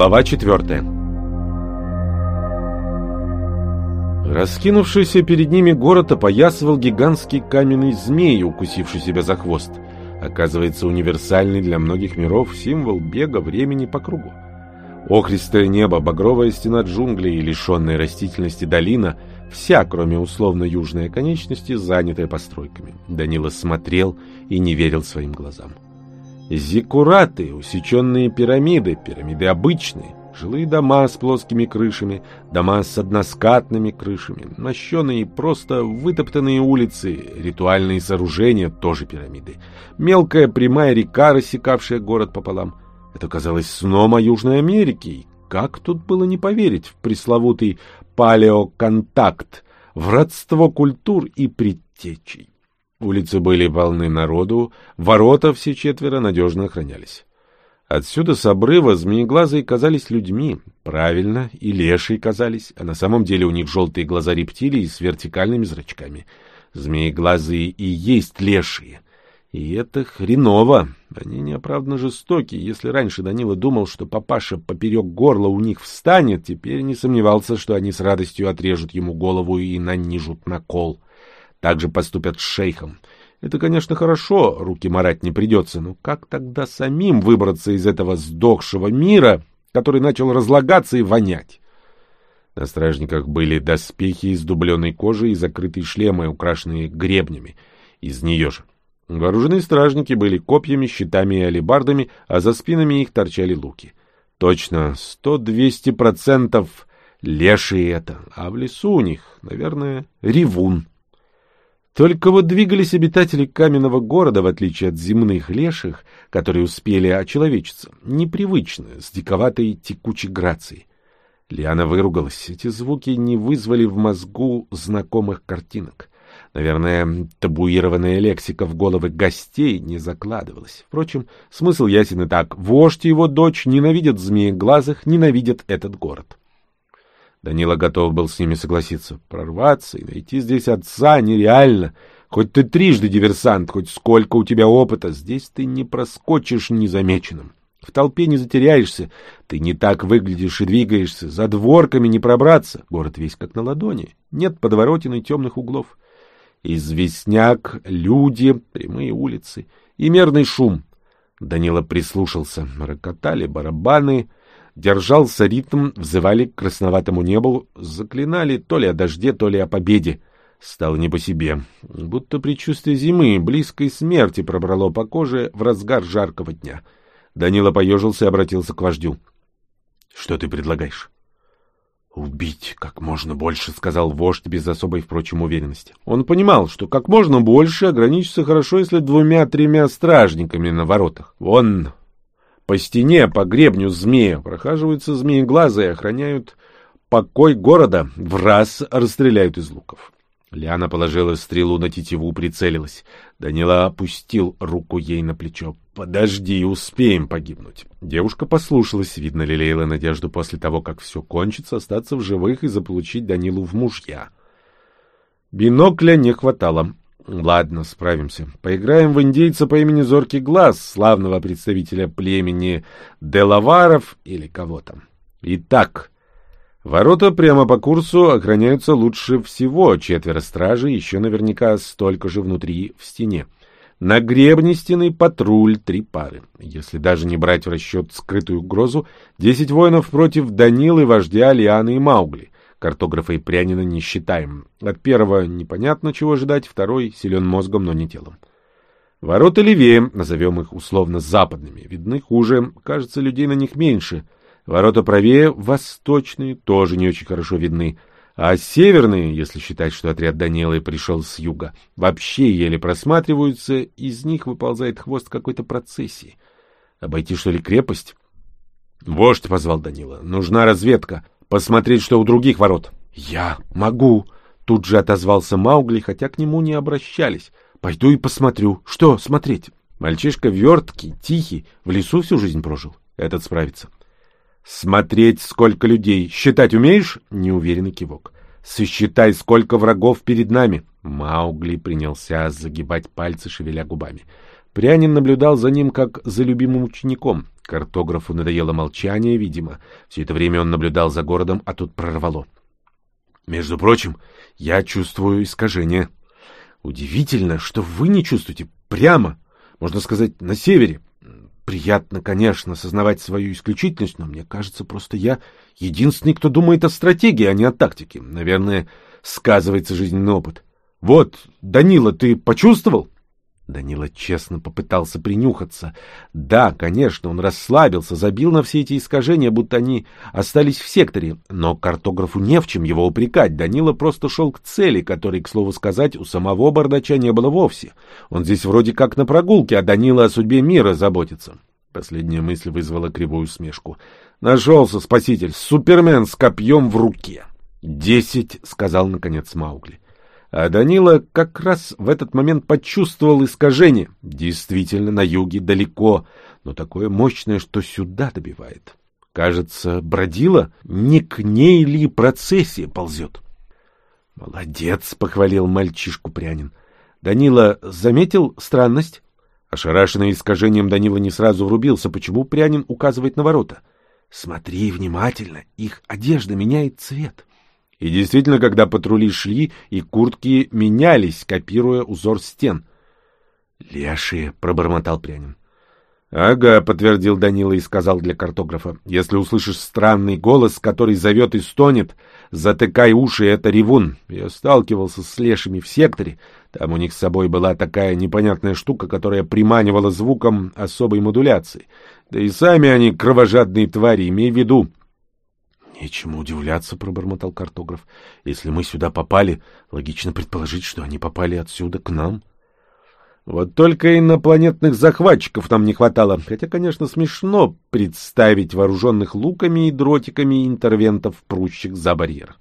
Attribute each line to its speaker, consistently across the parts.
Speaker 1: Глава четвертая Раскинувшийся перед ними город опоясывал гигантский каменный змей, укусивший себя за хвост. Оказывается, универсальный для многих миров символ бега времени по кругу. Охристое небо, багровая стена джунглей и лишенная растительности долина — вся, кроме условно-южной оконечности, занятая постройками. Данила смотрел и не верил своим глазам. Зиккураты, усеченные пирамиды, пирамиды обычные, жилые дома с плоскими крышами, дома с односкатными крышами, мощеные просто вытоптанные улицы, ритуальные сооружения, тоже пирамиды, мелкая прямая река, рассекавшая город пополам. Это казалось сном о Южной Америке, как тут было не поверить в пресловутый палеоконтакт, в родство культур и предтечей. Улицы были полны народу, ворота все четверо надежно охранялись. Отсюда с обрыва змееглазые казались людьми, правильно, и лешие казались, а на самом деле у них желтые глаза рептилий с вертикальными зрачками. Змееглазые и есть лешие. И это хреново. Они неоправданно жестоки. Если раньше Данила думал, что папаша поперек горла у них встанет, теперь не сомневался, что они с радостью отрежут ему голову и нанижут на кол. Так же поступят с шейхом. Это, конечно, хорошо, руки марать не придется, но как тогда самим выбраться из этого сдохшего мира, который начал разлагаться и вонять? На стражниках были доспехи из дубленой кожи и закрытые шлемы, украшенные гребнями. Из нее же. Вооруженные стражники были копьями, щитами и алебардами, а за спинами их торчали луки. Точно, сто-двести процентов лешие это, а в лесу у них, наверное, ревун. Только вот двигались обитатели каменного города, в отличие от земных леших, которые успели очеловечиться, непривычно, с диковатой текучей грацией. Лиана выругалась. Эти звуки не вызвали в мозгу знакомых картинок. Наверное, табуированная лексика в головы гостей не закладывалась. Впрочем, смысл ясен и так. Вождь и его дочь ненавидят змееглазых, ненавидят этот город. Данила готов был с ними согласиться. Прорваться и найти здесь отца нереально. Хоть ты трижды диверсант, хоть сколько у тебя опыта, здесь ты не проскочишь незамеченным. В толпе не затеряешься, ты не так выглядишь и двигаешься, за дворками не пробраться, город весь как на ладони, нет подворотен и темных углов. Известняк, люди, прямые улицы и мерный шум. Данила прислушался, рокотали барабаны, Держался ритм, взывали к красноватому небу, заклинали то ли о дожде, то ли о победе. Стало не по себе. Будто предчувствие зимы, близкой смерти пробрало по коже в разгар жаркого дня. Данила поежился и обратился к вождю. — Что ты предлагаешь? — Убить как можно больше, — сказал вождь без особой, впрочем, уверенности. Он понимал, что как можно больше ограничится хорошо, если двумя-тремя стражниками на воротах. Вон по стене, по гребню змея прохаживаются змееглазые, охраняют покой города, в раз расстреляют из луков. Лиана положила стрелу на тетиву, прицелилась. Данила опустил руку ей на плечо. «Подожди, успеем погибнуть». Девушка послушалась, видно, лелеяла надежду после того, как все кончится, остаться в живых и заполучить Данилу в мужья. Бинокля не хватало. Ладно, справимся. Поиграем в индейца по имени Зоркий Глаз, славного представителя племени Делаваров или кого там. Итак, ворота прямо по курсу охраняются лучше всего. Четверо стражей, еще наверняка столько же внутри в стене. На гребне стены патруль, три пары. Если даже не брать в расчет скрытую угрозу, десять воинов против Данилы, вождя Лианы и Маугли. Картографа и прянина не считаем. От первого непонятно, чего ожидать, второй силен мозгом, но не телом. Ворота левее, назовем их условно западными, видны хуже, кажется, людей на них меньше. Ворота правее, восточные, тоже не очень хорошо видны. А северные, если считать, что отряд Данилы пришел с юга, вообще еле просматриваются, из них выползает хвост какой-то процессии. Обойти, что ли, крепость? Вождь позвал Данила. Нужна разведка посмотреть, что у других ворот. — Я могу, — тут же отозвался Маугли, хотя к нему не обращались. — Пойду и посмотрю. Что смотреть? Мальчишка верткий, тихий, в лесу всю жизнь прожил. Этот справится. — Смотреть, сколько людей. Считать умеешь? — неуверенный кивок. — Сосчитай, сколько врагов перед нами. Маугли принялся загибать пальцы, шевеля губами. Прянин наблюдал за ним, как за любимым учеником. Картографу надоело молчание, видимо. Все это время он наблюдал за городом, а тут прорвало. Между прочим, я чувствую искажение. Удивительно, что вы не чувствуете прямо, можно сказать, на севере. Приятно, конечно, осознавать свою исключительность, но мне кажется, просто я единственный, кто думает о стратегии, а не о тактике. Наверное, сказывается жизненный опыт. Вот, Данила, ты почувствовал? Данила честно попытался принюхаться. Да, конечно, он расслабился, забил на все эти искажения, будто они остались в секторе. Но картографу не в чем его упрекать. Данила просто шел к цели, которой, к слову сказать, у самого бардача не было вовсе. Он здесь вроде как на прогулке, а Данила о судьбе мира заботится. Последняя мысль вызвала кривую усмешку. Нашелся спаситель, супермен с копьем в руке. «Десять», — сказал наконец Маугли. А Данила как раз в этот момент почувствовал искажение. Действительно, на юге далеко, но такое мощное, что сюда добивает. Кажется, бродила, не к ней ли процессия ползет. «Молодец!» — похвалил мальчишку Прянин. Данила заметил странность? Ошарашенный искажением Данила не сразу врубился, почему Прянин указывает на ворота. «Смотри внимательно, их одежда меняет цвет». И действительно, когда патрули шли, и куртки менялись, копируя узор стен. «Лешие!» — пробормотал Прянин. «Ага», — подтвердил Данила и сказал для картографа. «Если услышишь странный голос, который зовет и стонет, затыкай уши, это ревун. Я сталкивался с лешими в секторе. Там у них с собой была такая непонятная штука, которая приманивала звуком особой модуляции. Да и сами они кровожадные твари, имей в виду. «Нечему удивляться», — пробормотал картограф. «Если мы сюда попали, логично предположить, что они попали отсюда к нам». Вот только инопланетных захватчиков нам не хватало, хотя, конечно, смешно представить вооруженных луками и дротиками интервентов, прущих за барьер.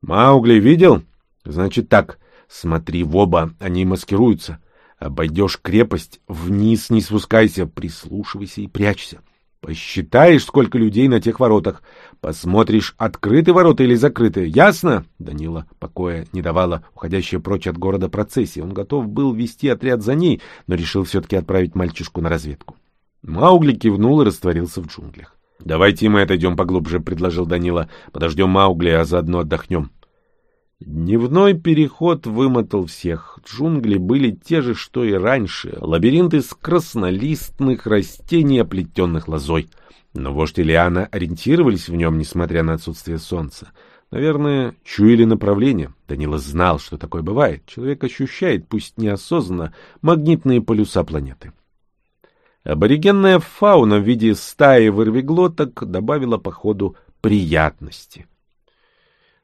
Speaker 1: «Маугли видел? Значит так, смотри в оба, они маскируются. Обойдешь крепость, вниз не спускайся, прислушивайся и прячься. Посчитаешь, сколько людей на тех воротах. Посмотришь, открыты ворота или закрыты. Ясно? Данила покоя не давала уходящая прочь от города процессии. Он готов был вести отряд за ней, но решил все-таки отправить мальчишку на разведку. Маугли кивнул и растворился в джунглях. — Давайте мы отойдем поглубже, — предложил Данила. — Подождем Маугли, а заодно отдохнем. Дневной переход вымотал всех. Джунгли были те же, что и раньше. Лабиринт из краснолистных растений, оплетенных лозой. Но вождь и Лиана ориентировались в нем, несмотря на отсутствие солнца. Наверное, чуяли направление. Данила знал, что такое бывает. Человек ощущает, пусть неосознанно, магнитные полюса планеты. Аборигенная фауна в виде стаи вырвиглоток добавила по ходу приятности.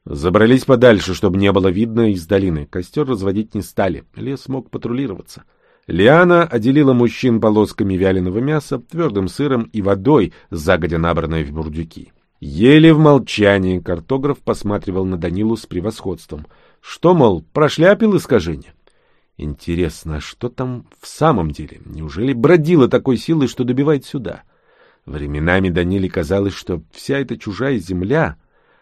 Speaker 1: Забрались подальше, чтобы не было видно из долины. Костер разводить не стали. Лес мог патрулироваться. Лиана отделила мужчин полосками вяленого мяса, твердым сыром и водой, загодя набранной в бурдюки. Еле в молчании картограф посматривал на Данилу с превосходством. Что, мол, прошляпил искажение? Интересно, а что там в самом деле? Неужели бродила такой силой, что добивает сюда? Временами Даниле казалось, что вся эта чужая земля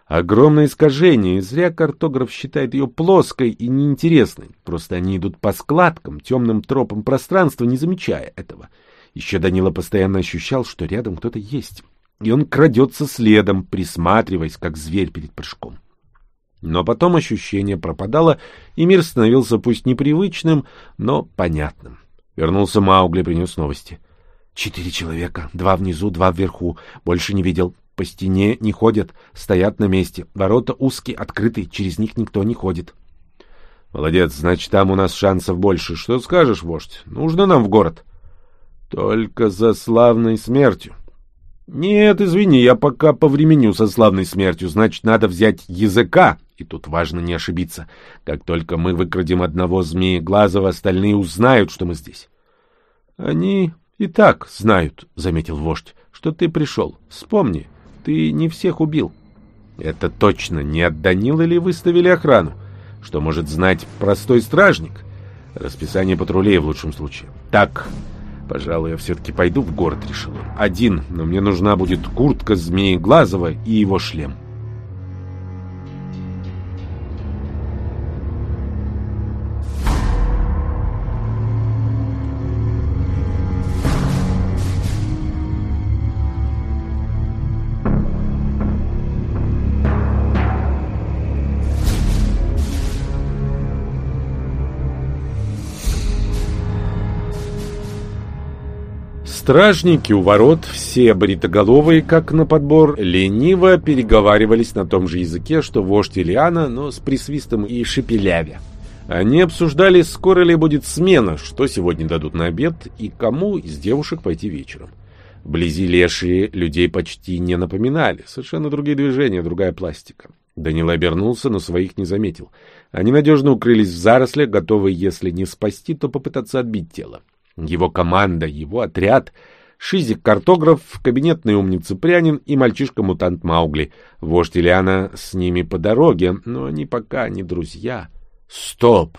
Speaker 1: Огромное искажение, и зря картограф считает ее плоской и неинтересной. Просто они идут по складкам, темным тропам пространства, не замечая этого. Еще Данила постоянно ощущал, что рядом кто-то есть. И он крадется следом, присматриваясь, как зверь перед прыжком. Но потом ощущение пропадало, и мир становился пусть непривычным, но понятным. Вернулся Маугли, принес новости. Четыре человека, два внизу, два вверху. Больше не видел. По стене не ходят, стоят на месте. Ворота узкие, открыты, через них никто не ходит. Молодец, значит, там у нас шансов больше. Что скажешь, вождь? Нужно нам в город? Только за славной смертью. Нет, извини, я пока повременю со славной смертью. Значит, надо взять языка. И тут важно не ошибиться. Как только мы выкрадем одного змеи-глазого, остальные узнают, что мы здесь. Они и так знают, — заметил вождь, — что ты пришел. Вспомни, ты не всех убил. Это точно не от Данила ли выставили охрану? Что может знать простой стражник? Расписание патрулей в лучшем случае. Так, пожалуй, я все-таки пойду в город, решил. Один, но мне нужна будет куртка змеи Глазова и его шлем. Стражники у ворот, все бритоголовые, как на подбор, лениво переговаривались на том же языке, что вождь Ильяна, но с присвистом и шепелявя. Они обсуждали, скоро ли будет смена, что сегодня дадут на обед и кому из девушек пойти вечером. Вблизи лешие людей почти не напоминали, совершенно другие движения, другая пластика. Данила обернулся, но своих не заметил. Они надежно укрылись в зарослях, готовые, если не спасти, то попытаться отбить тело. Его команда, его отряд — Шизик-картограф, кабинетный умница Прянин и мальчишка-мутант Маугли. Вождь Ильяна с ними по дороге, но они пока не друзья. Стоп!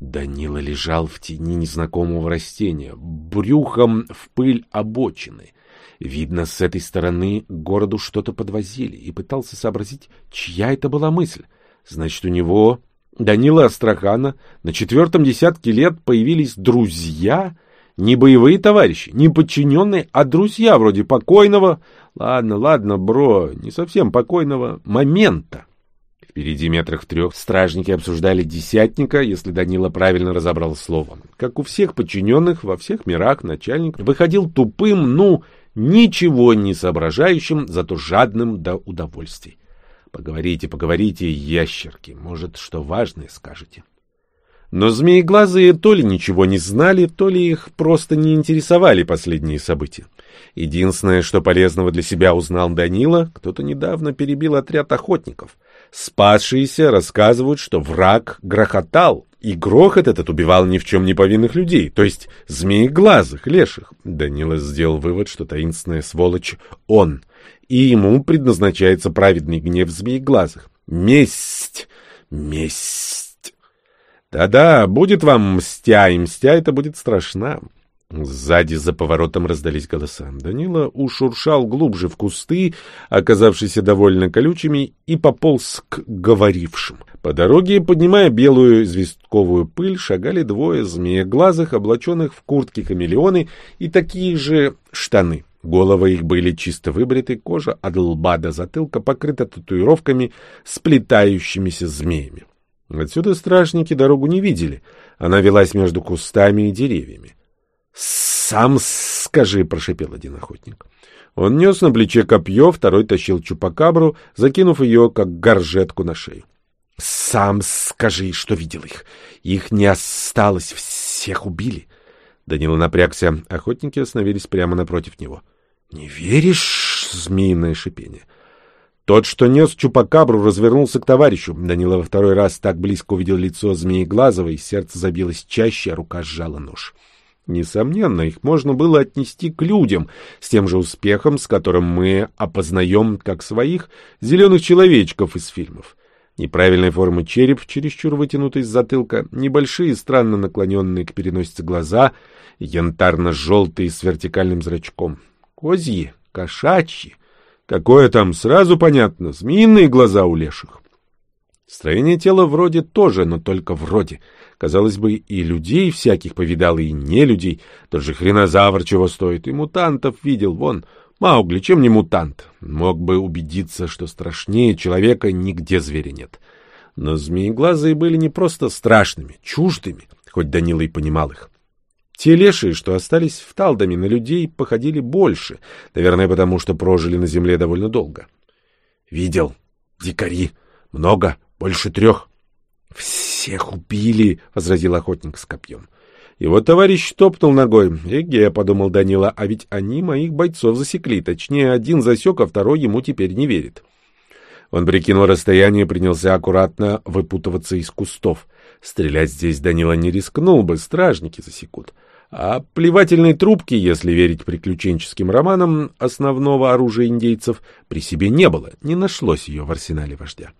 Speaker 1: Данила лежал в тени незнакомого растения, брюхом в пыль обочины. Видно, с этой стороны городу что-то подвозили, и пытался сообразить, чья это была мысль. Значит, у него, Данила Астрахана, на четвертом десятке лет появились друзья, не боевые товарищи, не подчиненные, а друзья вроде покойного, ладно, ладно, бро, не совсем покойного, момента. Впереди метрах в трех стражники обсуждали десятника, если Данила правильно разобрал слово. Как у всех подчиненных во всех мирах начальник выходил тупым, ну, ничего не соображающим, зато жадным до удовольствий. Поговорите, поговорите, ящерки, может, что важное скажете. Но змееглазые то ли ничего не знали, то ли их просто не интересовали последние события. Единственное, что полезного для себя узнал Данила, кто-то недавно перебил отряд охотников. Спасшиеся рассказывают, что враг грохотал, и грохот этот убивал ни в чем не повинных людей, то есть змееглазых, леших. Данила сделал вывод, что таинственная сволочь — он, и ему предназначается праведный гнев змееглазых. Месть! Месть! Да-да, будет вам мстя, и мстя это будет страшна. Сзади за поворотом раздались голоса. Данила ушуршал глубже в кусты, оказавшиеся довольно колючими, и пополз к говорившим. По дороге, поднимая белую известковую пыль, шагали двое змееглазых, облаченных в куртки-хамелеоны и такие же штаны. Головы их были чисто выбриты, кожа от лба до затылка покрыта татуировками, сплетающимися змеями. Отсюда стражники дорогу не видели. Она велась между кустами и деревьями. «Сам скажи», — прошепел один охотник. Он нес на плече копье, второй тащил чупакабру, закинув ее, как горжетку на шею. «Сам скажи, что видел их. Их не осталось, всех убили». Данила напрягся. Охотники остановились прямо напротив него. «Не веришь?» — змеиное шипение. Тот, что нес чупакабру, развернулся к товарищу. Данила во второй раз так близко увидел лицо змеи Глазовой, сердце забилось чаще, а рука сжала нож. Несомненно, их можно было отнести к людям с тем же успехом, с которым мы опознаем, как своих, зеленых человечков из фильмов. Неправильной формы череп, чересчур вытянутый с затылка, небольшие, странно наклоненные к переносице глаза, янтарно-желтые с вертикальным зрачком. Козьи, кошачьи. Какое там, сразу понятно, змеиные глаза у леших. Строение тела вроде тоже, но только вроде. Казалось бы, и людей всяких повидал, и не людей. Тот же хренозавр чего стоит, и мутантов видел. Вон, Маугли, чем не мутант? Мог бы убедиться, что страшнее человека нигде зверя нет. Но змееглазые были не просто страшными, чуждыми, хоть Данила и понимал их. Те лешие, что остались в Талдоме, на людей походили больше, наверное, потому что прожили на земле довольно долго. «Видел. Дикари. Много. Больше трех». «Всех убили», — возразил охотник с копьем. Его товарищ топнул ногой. «Эге», — подумал Данила, — «а ведь они моих бойцов засекли. Точнее, один засек, а второй ему теперь не верит». Он прикинул расстояние и принялся аккуратно выпутываться из кустов. Стрелять здесь Данила не рискнул бы, стражники засекут. А плевательной трубки, если верить приключенческим романам основного оружия индейцев, при себе не было, не нашлось ее в арсенале вождя.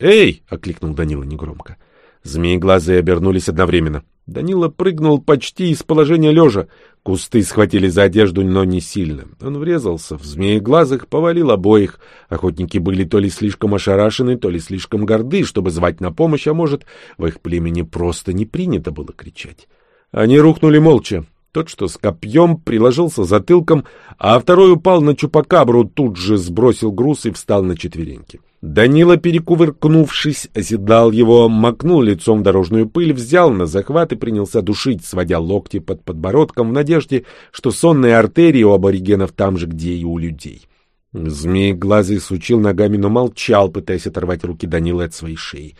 Speaker 1: «Эй!» — окликнул Данила негромко. Змеи-глазые обернулись одновременно. Данила прыгнул почти из положения лежа. Кусты схватили за одежду, но не сильно. Он врезался в змееглазых, повалил обоих. Охотники были то ли слишком ошарашены, то ли слишком горды, чтобы звать на помощь, а может, в их племени просто не принято было кричать. Они рухнули молча. Тот, что с копьем, приложился затылком, а второй упал на чупакабру, тут же сбросил груз и встал на четвереньки. Данила, перекувыркнувшись, оседал его, макнул лицом в дорожную пыль, взял на захват и принялся душить, сводя локти под подбородком в надежде, что сонные артерии у аборигенов там же, где и у людей. Змей глазый сучил ногами, но молчал, пытаясь оторвать руки Данилы от своей шеи.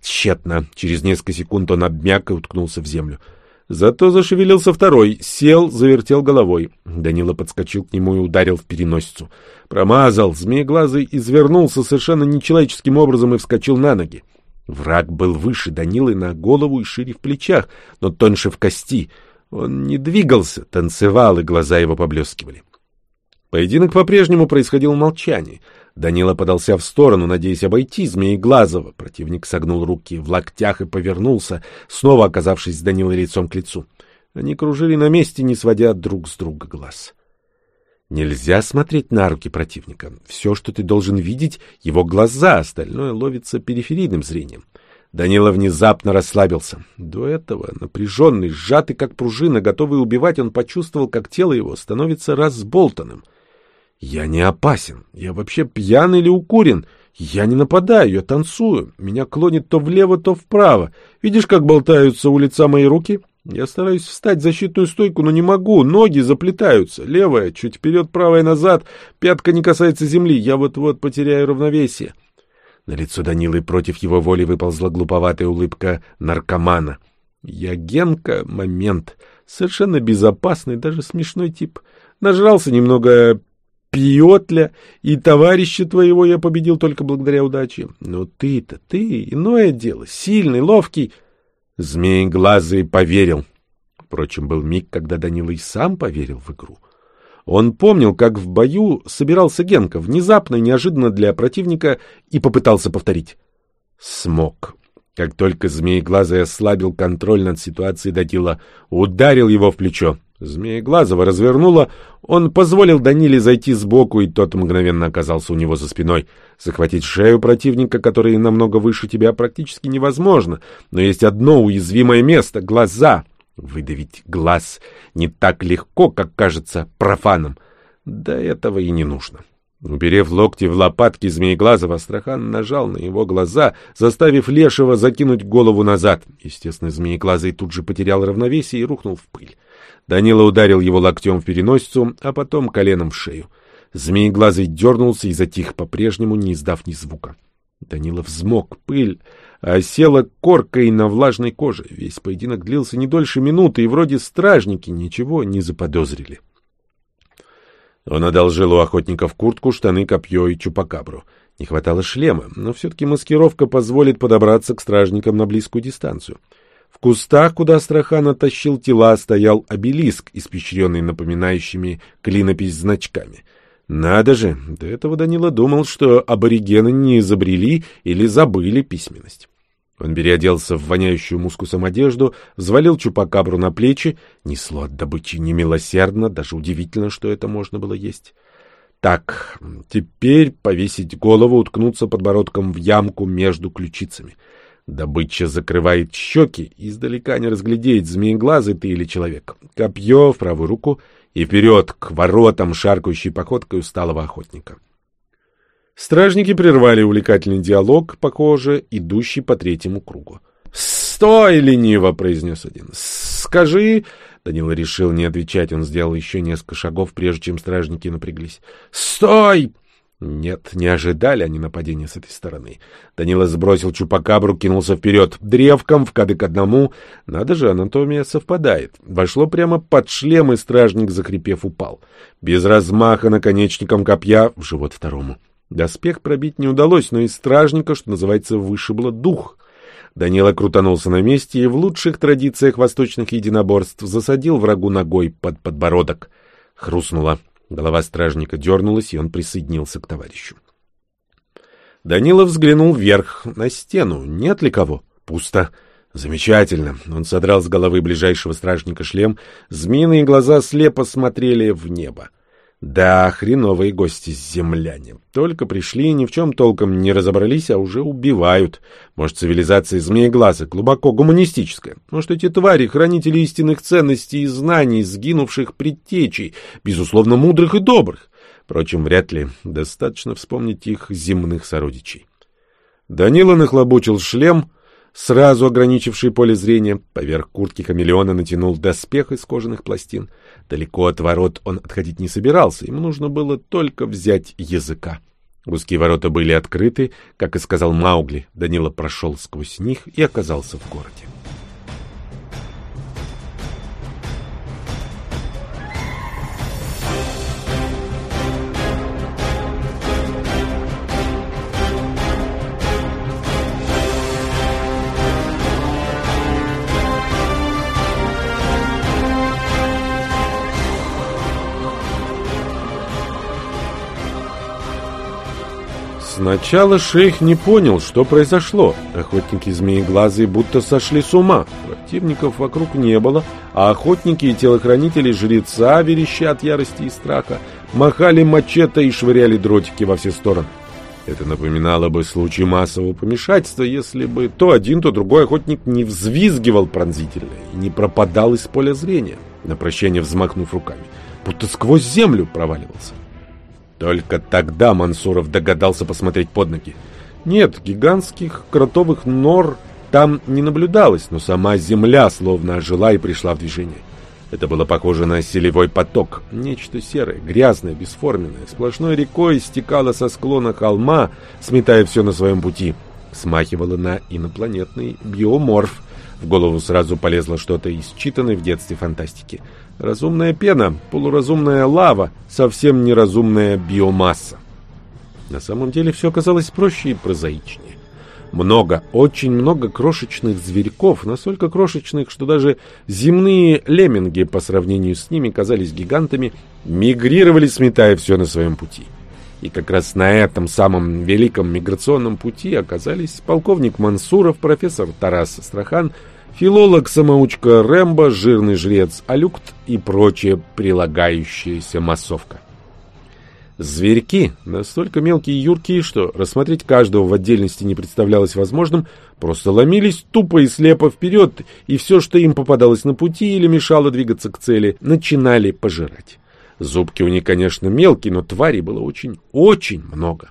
Speaker 1: Тщетно. Через несколько секунд он обмяк и уткнулся в землю. Зато зашевелился второй, сел, завертел головой. Данила подскочил к нему и ударил в переносицу. Промазал, змееглазый извернулся совершенно нечеловеческим образом и вскочил на ноги. Враг был выше Данилы на голову и шире в плечах, но тоньше в кости. Он не двигался, танцевал, и глаза его поблескивали. Поединок по-прежнему происходил в молчании. Данила подался в сторону, надеясь обойти Змееглазого. Противник согнул руки в локтях и повернулся, снова оказавшись с Данилой лицом к лицу. Они кружили на месте, не сводя друг с друга глаз. Нельзя смотреть на руки противника. Все, что ты должен видеть, — его глаза, остальное ловится периферийным зрением. Данила внезапно расслабился. До этого, напряженный, сжатый, как пружина, готовый убивать, он почувствовал, как тело его становится разболтанным — я не опасен. Я вообще пьян или укурен. Я не нападаю, я танцую. Меня клонит то влево, то вправо. Видишь, как болтаются у лица мои руки? Я стараюсь встать в защитную стойку, но не могу. Ноги заплетаются. Левая, чуть вперед, правая назад. Пятка не касается земли. Я вот-вот потеряю равновесие. На лицо Данилы против его воли выползла глуповатая улыбка наркомана. Я Генка, момент. Совершенно безопасный, даже смешной тип. Нажрался немного Пьетля и товарища твоего я победил только благодаря удаче. Но ты-то, ты, иное дело, сильный, ловкий. Змей глазый поверил. Впрочем, был миг, когда Данила и сам поверил в игру. Он помнил, как в бою собирался Генка, внезапно, неожиданно для противника, и попытался повторить. Смог. Как только змей глазый ослабил контроль над ситуацией, Данила ударил его в плечо. Змееглазого развернуло, он позволил Даниле зайти сбоку, и тот мгновенно оказался у него за спиной. Захватить шею противника, который намного выше тебя, практически невозможно, но есть одно уязвимое место — глаза. Выдавить глаз не так легко, как кажется профаном. До этого и не нужно. Уперев локти в лопатки Змееглазого, Астрахан нажал на его глаза, заставив Лешего закинуть голову назад. Естественно, Змееглазый тут же потерял равновесие и рухнул в пыль. Данила ударил его локтем в переносицу, а потом коленом в шею. Змееглазый дернулся и затих, по-прежнему не издав ни звука. Данила взмок, пыль осела коркой на влажной коже. Весь поединок длился не дольше минуты, и вроде стражники ничего не заподозрили. Он одолжил у охотников куртку, штаны, копье и чупакабру. Не хватало шлема, но все-таки маскировка позволит подобраться к стражникам на близкую дистанцию. В кустах, куда Астрахан оттащил тела, стоял обелиск, испещренный напоминающими клинопись значками. Надо же, до этого Данила думал, что аборигены не изобрели или забыли письменность. Он переоделся в воняющую мускусом одежду, взвалил чупакабру на плечи. Несло от добычи немилосердно, даже удивительно, что это можно было есть. Так, теперь повесить голову, уткнуться подбородком в ямку между ключицами — Добыча закрывает щеки, издалека не разглядеть, змееглазый ты или человек. Копье в правую руку и вперед к воротам шаркающей походкой усталого охотника. Стражники прервали увлекательный диалог, похоже, идущий по третьему кругу. «Стой, лениво!» — произнес один. «Скажи...» — Данила решил не отвечать, он сделал еще несколько шагов, прежде чем стражники напряглись. «Стой!» Нет, не ожидали они нападения с этой стороны. Данила сбросил чупакабру, кинулся вперед. Древком, в кадык одному. Надо же, анатомия совпадает. Вошло прямо под шлем, и стражник, закрепев, упал. Без размаха наконечником копья в живот второму. Доспех пробить не удалось, но из стражника, что называется, вышибло дух. Данила крутанулся на месте и в лучших традициях восточных единоборств засадил врагу ногой под подбородок. Хрустнуло. Голова стражника дернулась, и он присоединился к товарищу. Данила взглянул вверх, на стену. Нет ли кого? Пусто. Замечательно. Он содрал с головы ближайшего стражника шлем. Змеиные глаза слепо смотрели в небо. Да, хреновые гости земляне. Только пришли, ни в чем толком не разобрались, а уже убивают. Может, цивилизация змееглаза глубоко гуманистическая. Может, эти твари — хранители истинных ценностей и знаний, сгинувших предтечей, безусловно, мудрых и добрых. Впрочем, вряд ли. Достаточно вспомнить их земных сородичей. Данила нахлобучил шлем — сразу ограничивший поле зрения. Поверх куртки хамелеона натянул доспех из кожаных пластин. Далеко от ворот он отходить не собирался, ему нужно было только взять языка. Узкие ворота были открыты, как и сказал Маугли. Данила прошел сквозь них и оказался в городе. Сначала шейх не понял, что произошло. Охотники змееглазые будто сошли с ума. Противников вокруг не было, а охотники и телохранители жреца, вереща от ярости и страха, махали мачете и швыряли дротики во все стороны. Это напоминало бы случай массового помешательства, если бы то один, то другой охотник не взвизгивал пронзительно и не пропадал из поля зрения, на прощание взмахнув руками, будто сквозь землю проваливался. Только тогда Мансуров догадался посмотреть под ноги. Нет, гигантских кротовых нор там не наблюдалось, но сама земля словно ожила и пришла в движение. Это было похоже на селевой поток. Нечто серое, грязное, бесформенное, сплошной рекой стекало со склона холма, сметая все на своем пути. Смахивало на инопланетный биоморф. В голову сразу полезло что-то из читанной в детстве фантастики. Разумная пена, полуразумная лава, совсем неразумная биомасса. На самом деле все оказалось проще и прозаичнее. Много, очень много крошечных зверьков, настолько крошечных, что даже земные лемминги по сравнению с ними казались гигантами, мигрировали, сметая все на своем пути. И как раз на этом самом великом миграционном пути оказались полковник Мансуров, профессор Тарас Страхан, филолог-самоучка Рэмбо, жирный жрец Алюкт и прочая прилагающаяся массовка. Зверьки, настолько мелкие и юркие, что рассмотреть каждого в отдельности не представлялось возможным, просто ломились тупо и слепо вперед, и все, что им попадалось на пути или мешало двигаться к цели, начинали пожирать. Зубки у них, конечно, мелкие, но тварей было очень, очень много.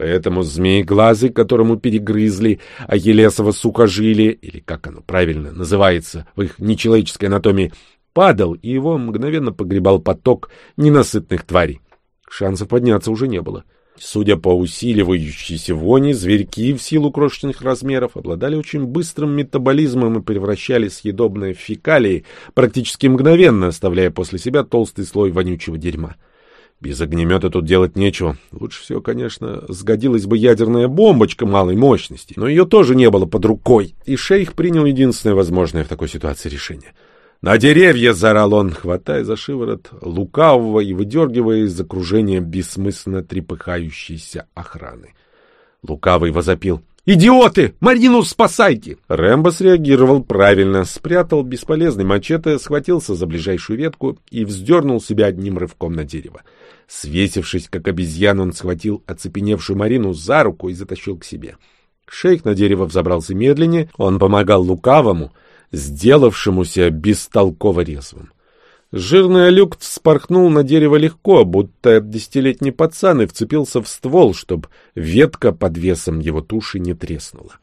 Speaker 1: Поэтому змееглазый, которому перегрызли ахиллесово сухожилие, или как оно правильно называется в их нечеловеческой анатомии, падал, и его мгновенно погребал поток ненасытных тварей. Шансов подняться уже не было. Судя по усиливающейся вони, зверьки в силу крошечных размеров обладали очень быстрым метаболизмом и превращали съедобные фекалии практически мгновенно, оставляя после себя толстый слой вонючего дерьма. Без огнемета тут делать нечего. Лучше всего, конечно, сгодилась бы ядерная бомбочка малой мощности, но ее тоже не было под рукой, и шейх принял единственное возможное в такой ситуации решение. «На деревья!» — заорал он, хватая за шиворот лукавого и выдергивая из окружения бессмысленно трепыхающейся охраны. Лукавый возопил. «Идиоты! Марину спасайте!» Рэмбо среагировал правильно, спрятал бесполезный мачете, схватился за ближайшую ветку и вздернул себя одним рывком на дерево. Свесившись, как обезьян, он схватил оцепеневшую Марину за руку и затащил к себе. Шейх на дерево взобрался медленнее, он помогал лукавому, сделавшемуся бестолково резвым. Жирный люкт вспорхнул на дерево легко, будто десятилетний пацан, и вцепился в ствол, чтобы ветка под весом его туши не треснула.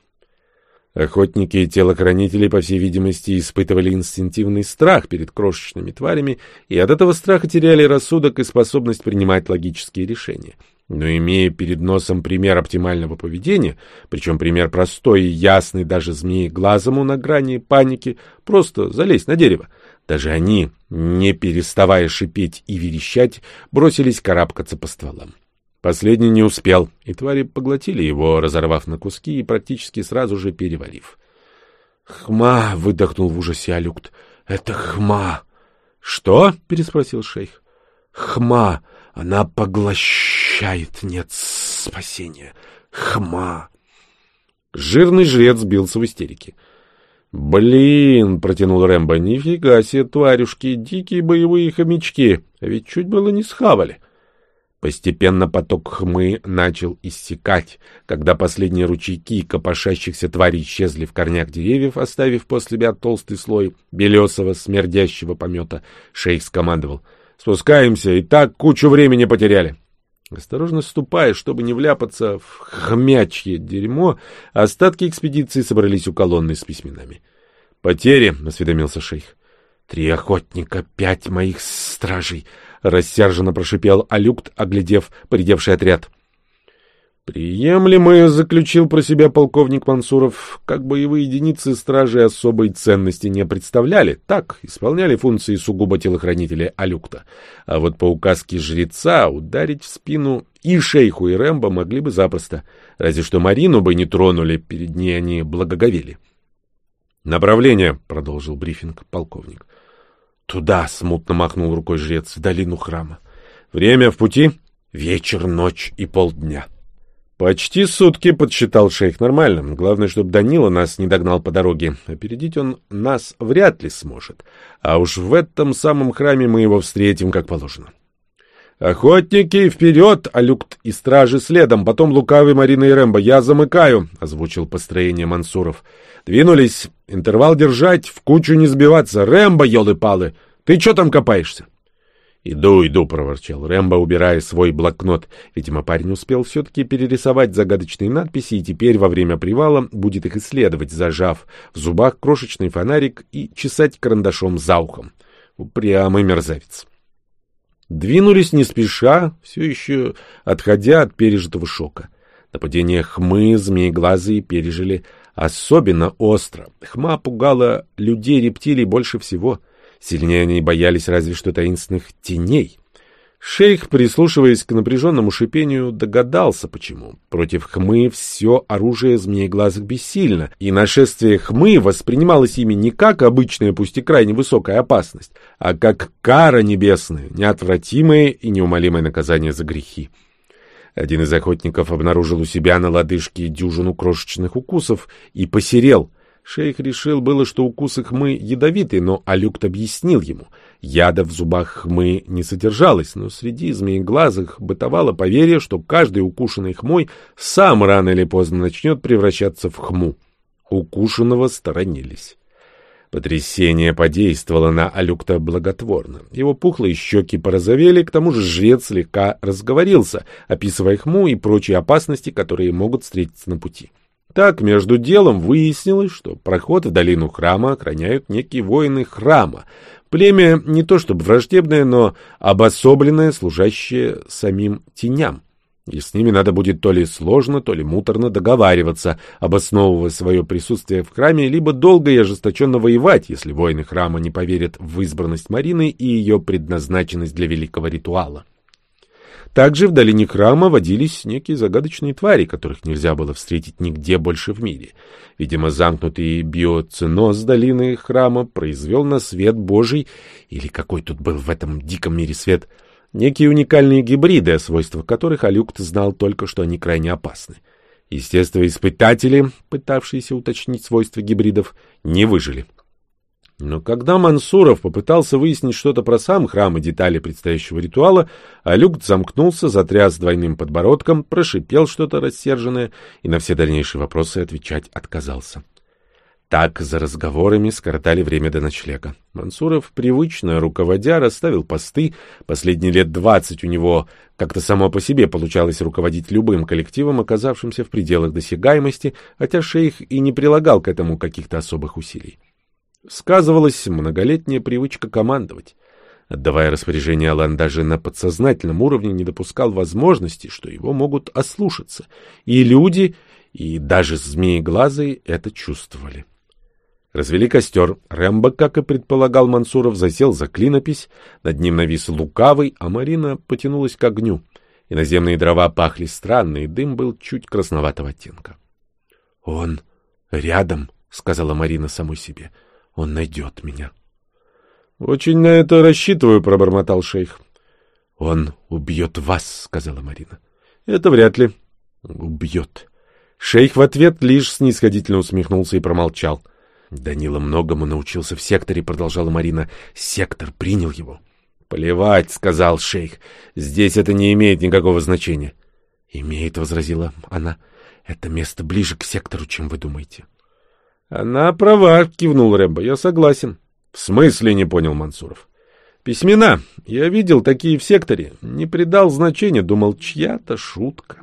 Speaker 1: Охотники и телохранители, по всей видимости, испытывали инстинктивный страх перед крошечными тварями, и от этого страха теряли рассудок и способность принимать логические решения. Но имея перед носом пример оптимального поведения, причем пример простой и ясный даже змеи глазому на грани паники, просто залезть на дерево, даже они, не переставая шипеть и верещать, бросились карабкаться по стволам. Последний не успел, и твари поглотили его, разорвав на куски и практически сразу же переварив. «Хма!» — выдохнул в ужасе Алюкт. «Это хма!» «Что?» — переспросил шейх. «Хма! Она поглощает! Нет спасения! Хма!» Жирный жрец бился в истерике. «Блин!» — протянул Рэмбо. «Нифига себе, тварюшки, дикие боевые хомячки! А ведь чуть было не схавали!» Постепенно поток хмы начал иссякать, когда последние ручейки копошащихся тварей исчезли в корнях деревьев, оставив после себя толстый слой белесого смердящего помета. Шейх скомандовал. «Спускаемся, и так кучу времени потеряли!» Осторожно ступая, чтобы не вляпаться в хмячье дерьмо, остатки экспедиции собрались у колонны с письменами. «Потери», — осведомился шейх. «Три охотника, пять моих стражей», — рассерженно прошипел Алюкт, оглядев поредевший отряд. Приемлемое, заключил про себя полковник Мансуров, как боевые единицы стражи особой ценности не представляли, так, исполняли функции сугубо телохранителя Алюкта. А вот по указке жреца ударить в спину и шейху, и Рэмбо могли бы запросто, разве что Марину бы не тронули, перед ней они благоговели. «Направление», — продолжил брифинг полковник. «Туда», — смутно махнул рукой жрец, — «в долину храма». «Время в пути?» «Вечер, ночь и полдня». «Почти сутки», — подсчитал шейх нормально. Главное, чтобы Данила нас не догнал по дороге. Опередить он нас вряд ли сможет. А уж в этом самом храме мы его встретим, как положено. «Охотники, вперед!» — Алюкт и стражи следом, потом Лукавый, Марина и Рэмбо. «Я замыкаю!» — озвучил построение Мансуров. «Двинулись! Интервал держать, в кучу не сбиваться! Рэмбо, елы-палы! Ты чё там копаешься?» «Иду, иду», — проворчал Рэмбо, убирая свой блокнот. Видимо, парень успел все-таки перерисовать загадочные надписи и теперь во время привала будет их исследовать, зажав в зубах крошечный фонарик и чесать карандашом за ухом. Упрямый мерзавец. Двинулись не спеша, все еще отходя от пережитого шока. Нападение хмы, змееглазые пережили особенно остро. Хма пугала людей-рептилий больше всего — Сильнее они боялись разве что таинственных теней. Шейх, прислушиваясь к напряженному шипению, догадался, почему. Против хмы все оружие змееглазых бессильно, и нашествие хмы воспринималось ими не как обычная, пусть и крайне высокая опасность, а как кара небесная, неотвратимое и неумолимое наказание за грехи. Один из охотников обнаружил у себя на лодыжке дюжину крошечных укусов и посерел — Шейх решил было, что укусы хмы ядовиты, но Алюкт объяснил ему. Яда в зубах хмы не содержалось, но среди змееглазых бытовало поверье, что каждый укушенный хмой сам рано или поздно начнет превращаться в хму. Укушенного сторонились. Потрясение подействовало на Алюкта благотворно. Его пухлые щеки порозовели, к тому же жрец слегка разговорился, описывая хму и прочие опасности, которые могут встретиться на пути. Так, между делом выяснилось, что проход в долину храма охраняют некие воины храма, племя не то чтобы враждебное, но обособленное, служащее самим теням. И с ними надо будет то ли сложно, то ли муторно договариваться, обосновывая свое присутствие в храме, либо долго и ожесточенно воевать, если воины храма не поверят в избранность Марины и ее предназначенность для великого ритуала. Также в долине храма водились некие загадочные твари, которых нельзя было встретить нигде больше в мире. Видимо, замкнутый биоценоз долины храма произвел на свет Божий, или какой тут был в этом диком мире свет, некие уникальные гибриды, о свойствах которых Алюкт знал только, что они крайне опасны. Естественно, испытатели, пытавшиеся уточнить свойства гибридов, не выжили. Но когда Мансуров попытался выяснить что-то про сам храм и детали предстоящего ритуала, Алюк замкнулся, затряс двойным подбородком, прошипел что-то рассерженное и на все дальнейшие вопросы отвечать отказался. Так за разговорами скоротали время до ночлега. Мансуров, привычно руководя, расставил посты. Последние лет двадцать у него как-то само по себе получалось руководить любым коллективом, оказавшимся в пределах досягаемости, хотя шейх и не прилагал к этому каких-то особых усилий. Сказывалась многолетняя привычка командовать. Отдавая распоряжение, Алан даже на подсознательном уровне не допускал возможности, что его могут ослушаться. И люди, и даже змееглазые это чувствовали. Развели костер. Рэмбо, как и предполагал Мансуров, засел за клинопись. Над ним навис лукавый, а Марина потянулась к огню. Иноземные дрова пахли странно, и дым был чуть красноватого оттенка. — Он рядом, — сказала Марина самой себе. — он найдет меня. — Очень на это рассчитываю, — пробормотал шейх. — Он убьет вас, — сказала Марина. — Это вряд ли. — Убьет. Шейх в ответ лишь снисходительно усмехнулся и промолчал. Данила многому научился в секторе, продолжала Марина. Сектор принял его. Плевать, сказал шейх. Здесь это не имеет никакого значения. Имеет, возразила она. Это место ближе к сектору, чем вы думаете. Она права, кивнул Рэмбо. Я согласен. В смысле, не понял Мансуров. Письмена. Я видел такие в секторе. Не придал значения, думал, чья-то шутка.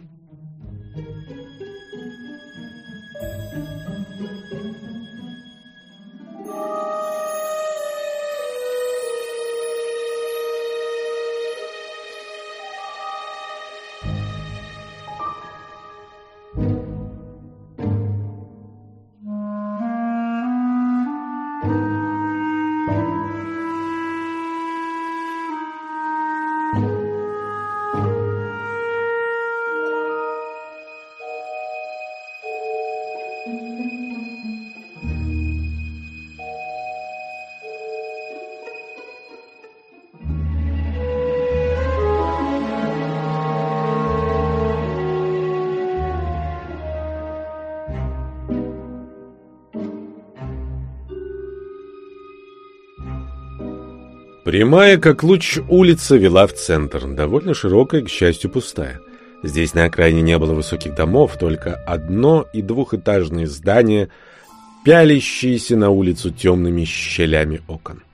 Speaker 1: Прямая, как луч, улица вела в центр, довольно широкая, к счастью, пустая. Здесь на окраине не было высоких домов, только одно- и двухэтажные здания, пялящиеся на улицу темными щелями окон.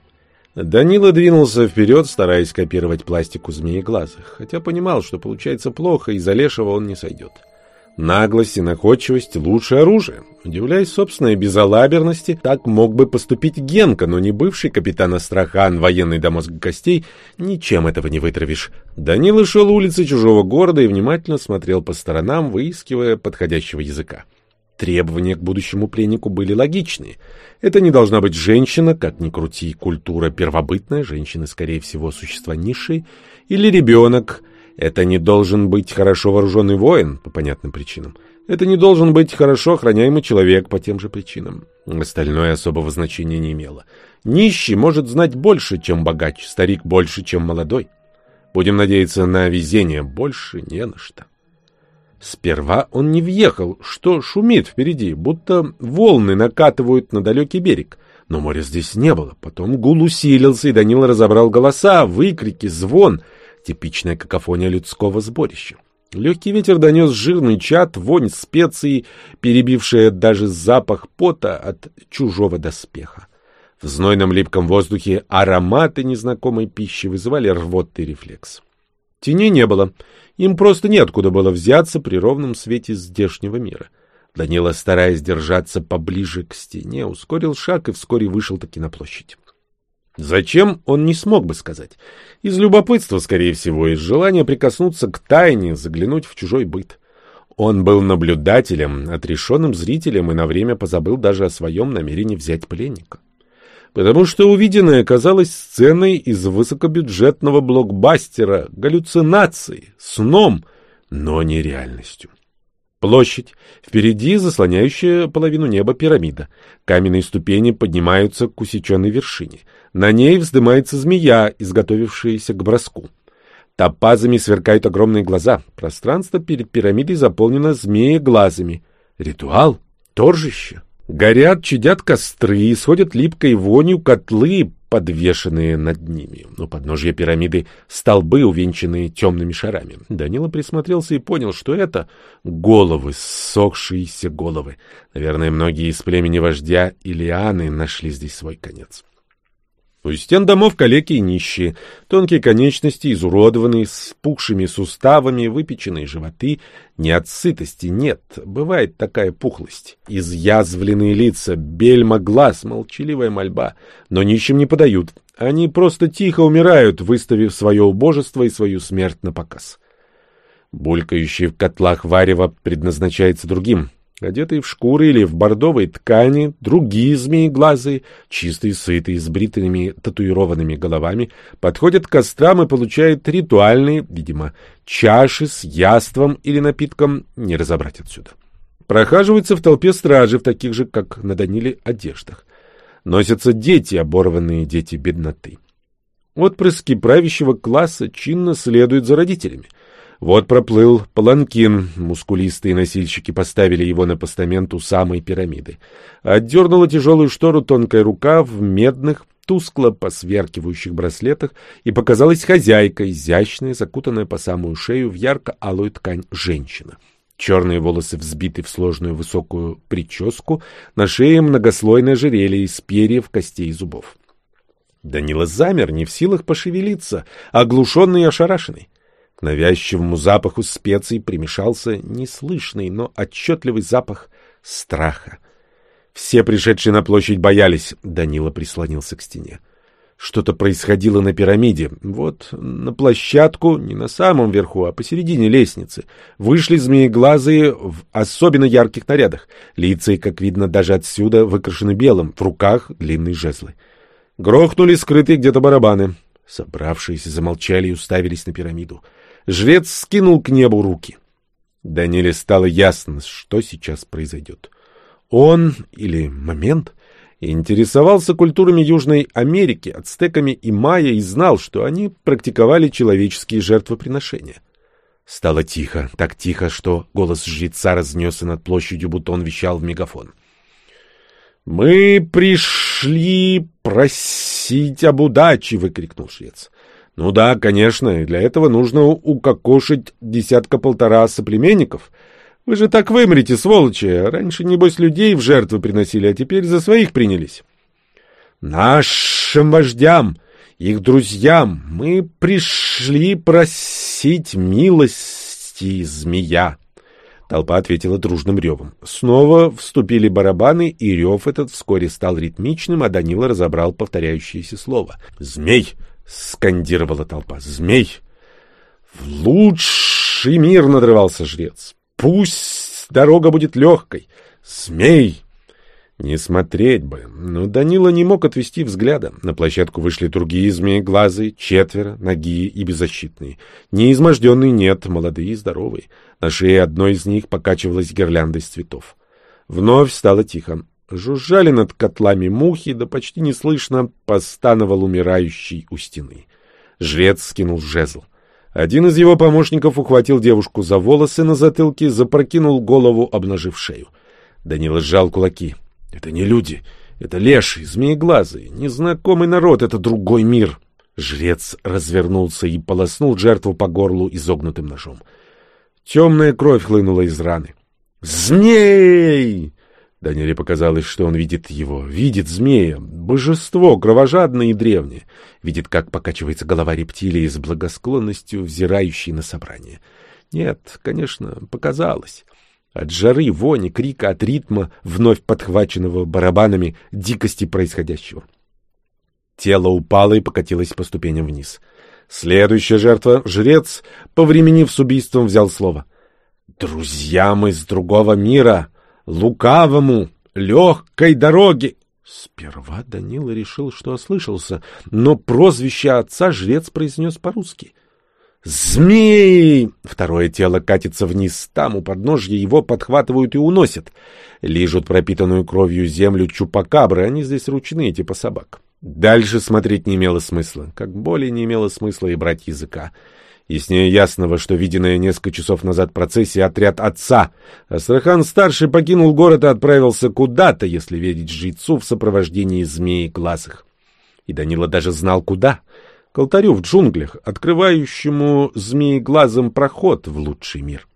Speaker 1: Данила двинулся вперед, стараясь копировать пластику змееглазых, хотя понимал, что получается плохо, и за лешего он не сойдет. Наглость и находчивость — лучшее оружие. Удивляясь собственной безалаберности, так мог бы поступить Генка, но не бывший капитан Астрахан, военный до мозга костей, ничем этого не вытравишь. Данила шел улицы чужого города и внимательно смотрел по сторонам, выискивая подходящего языка. Требования к будущему пленнику были логичны. Это не должна быть женщина, как ни крути, культура первобытная, женщины, скорее всего, существа низшие, или ребенок — это не должен быть хорошо вооруженный воин, по понятным причинам. Это не должен быть хорошо охраняемый человек по тем же причинам. Остальное особого значения не имело. Нищий может знать больше, чем богач, старик больше, чем молодой. Будем надеяться на везение, больше не на что. Сперва он не въехал, что шумит впереди, будто волны накатывают на далекий берег. Но моря здесь не было. Потом гул усилился, и Данила разобрал голоса, выкрики, звон — типичная какофония людского сборища. Легкий ветер донес жирный чад, вонь специй, перебившая даже запах пота от чужого доспеха. В знойном липком воздухе ароматы незнакомой пищи вызывали рвотный рефлекс. Теней не было, им просто неоткуда было взяться при ровном свете здешнего мира. Данила, стараясь держаться поближе к стене, ускорил шаг и вскоре вышел таки на площадь. Зачем, он не смог бы сказать. Из любопытства, скорее всего, из желания прикоснуться к тайне, заглянуть в чужой быт. Он был наблюдателем, отрешенным зрителем и на время позабыл даже о своем намерении взять пленника. Потому что увиденное казалось сценой из высокобюджетного блокбастера, галлюцинацией, сном, но не реальностью. Площадь. Впереди заслоняющая половину неба пирамида. Каменные ступени поднимаются к усеченной вершине. На ней вздымается змея, изготовившаяся к броску. Топазами сверкают огромные глаза. Пространство перед пирамидой заполнено змееглазами. Ритуал? Торжище? Горят, чадят костры, исходят липкой вонью котлы, подвешенные над ними. У подножья пирамиды столбы, увенчанные темными шарами. Данила присмотрелся и понял, что это головы, ссохшиеся головы. Наверное, многие из племени вождя Илианы нашли здесь свой конец. У стен домов калеки и нищие, тонкие конечности, изуродованные, с пухшими суставами, выпеченные животы. Не от сытости, нет, бывает такая пухлость. Изъязвленные лица, бельма глаз, молчаливая мольба. Но нищим не подают, они просто тихо умирают, выставив свое убожество и свою смерть на показ. Булькающий в котлах варево предназначается другим — одетые в шкуры или в бордовой ткани, другие змеи-глазые, чистые, сытые, с бритыми татуированными головами, подходят к кострам и получают ритуальные, видимо, чаши с яством или напитком, не разобрать отсюда. Прохаживаются в толпе стражи в таких же, как на Даниле, одеждах. Носятся дети, оборванные дети бедноты. Отпрыски правящего класса чинно следуют за родителями — Вот проплыл паланкин, мускулистые носильщики поставили его на постамент у самой пирамиды. Отдернула тяжелую штору тонкая рука в медных, тускло посверкивающих браслетах, и показалась хозяйка, изящная, закутанная по самую шею в ярко-алую ткань женщина. Черные волосы взбиты в сложную высокую прическу, на шее многослойное ожерелье из перьев, костей и зубов. Данила замер, не в силах пошевелиться, оглушенный и ошарашенный. Навязчивому запаху специй примешался неслышный, но отчетливый запах страха. Все пришедшие на площадь боялись. Данила прислонился к стене. Что-то происходило на пирамиде. Вот на площадку, не на самом верху, а посередине лестницы, вышли змееглазые в особенно ярких нарядах. Лица, как видно, даже отсюда выкрашены белым, в руках длинные жезлы. Грохнули скрытые где-то барабаны. Собравшиеся замолчали и уставились на пирамиду. Жрец скинул к небу руки. Даниле стало ясно, что сейчас произойдет. Он, или момент, интересовался культурами Южной Америки, ацтеками и майя и знал, что они практиковали человеческие жертвоприношения. Стало тихо, так тихо, что голос жреца разнесся над площадью, будто он вещал в мегафон. «Мы пришли просить об удаче!» — выкрикнул жрец. Ну да, конечно, и для этого нужно укокошить десятка-полтора соплеменников. Вы же так вымрете, сволочи. Раньше, небось, людей в жертвы приносили, а теперь за своих принялись. Нашим вождям, их друзьям, мы пришли просить милости, змея. Толпа ответила дружным ревом. Снова вступили барабаны, и рев этот вскоре стал ритмичным, а Данила разобрал повторяющееся слово. «Змей! — скандировала толпа. «Змей!» «В лучший мир!» — надрывался жрец. «Пусть дорога будет легкой! Змей!» Не смотреть бы, но Данила не мог отвести взгляда. На площадку вышли другие змеи-глазы, четверо, ноги и беззащитные. Неизможденные нет, молодые и здоровые. На шее одной из них покачивалась гирлянда из цветов. Вновь стало тихо. Жужжали над котлами мухи, да почти неслышно постановал умирающий у стены. Жрец скинул жезл. Один из его помощников ухватил девушку за волосы на затылке, запрокинул голову, обнажив шею. Данила сжал кулаки. «Это не люди, это леши, змееглазые, незнакомый народ, это другой мир». Жрец развернулся и полоснул жертву по горлу изогнутым ножом. Темная кровь хлынула из раны. «Змей!» Даниле показалось, что он видит его, видит змея, божество, кровожадное и древнее, видит, как покачивается голова рептилии с благосклонностью, взирающей на собрание. Нет, конечно, показалось. От жары, вони, крика, от ритма, вновь подхваченного барабанами, дикости происходящего. Тело упало и покатилось по ступеням вниз. Следующая жертва, жрец, повременив с убийством, взял слово. «Друзья мы с другого мира!» Лукавому, легкой дороге. Сперва Данила решил, что ослышался, но прозвище отца жрец произнес по-русски. «Змей!» Второе тело катится вниз, там у подножья его подхватывают и уносят. Лижут пропитанную кровью землю чупакабры, они здесь ручные, типа собак. Дальше смотреть не имело смысла, как более не имело смысла и брать языка. Яснее ясного, что виденная несколько часов назад процессия отряд отца. Астрахан-старший покинул город и отправился куда-то, если верить жрецу, в сопровождении змеи глазых. И Данила даже знал, куда. К алтарю в джунглях, открывающему змееглазом проход в лучший мир.